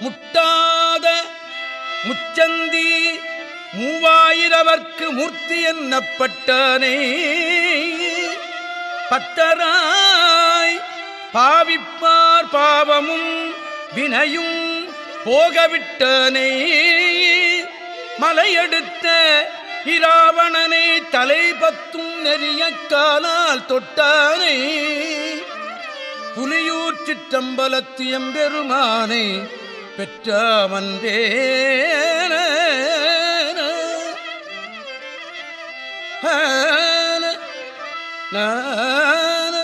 முட்டாத முச்சந்தி மூவாயிரவர்க்கு மூர்த்தி என்னப்பட்டானே. பத்தராய் பாவிப்பார் பாவமும் வினையும் போகவிட்டனை. மலையெடுத்த இராவணனை தலை பத்தும் நெறிய காலால் தொட்டானே. புலியூர் சிற்றம்பலத்தியம் சிற்றம்பலத்தியம்பெருமானை பெற்றாமன்றே நான்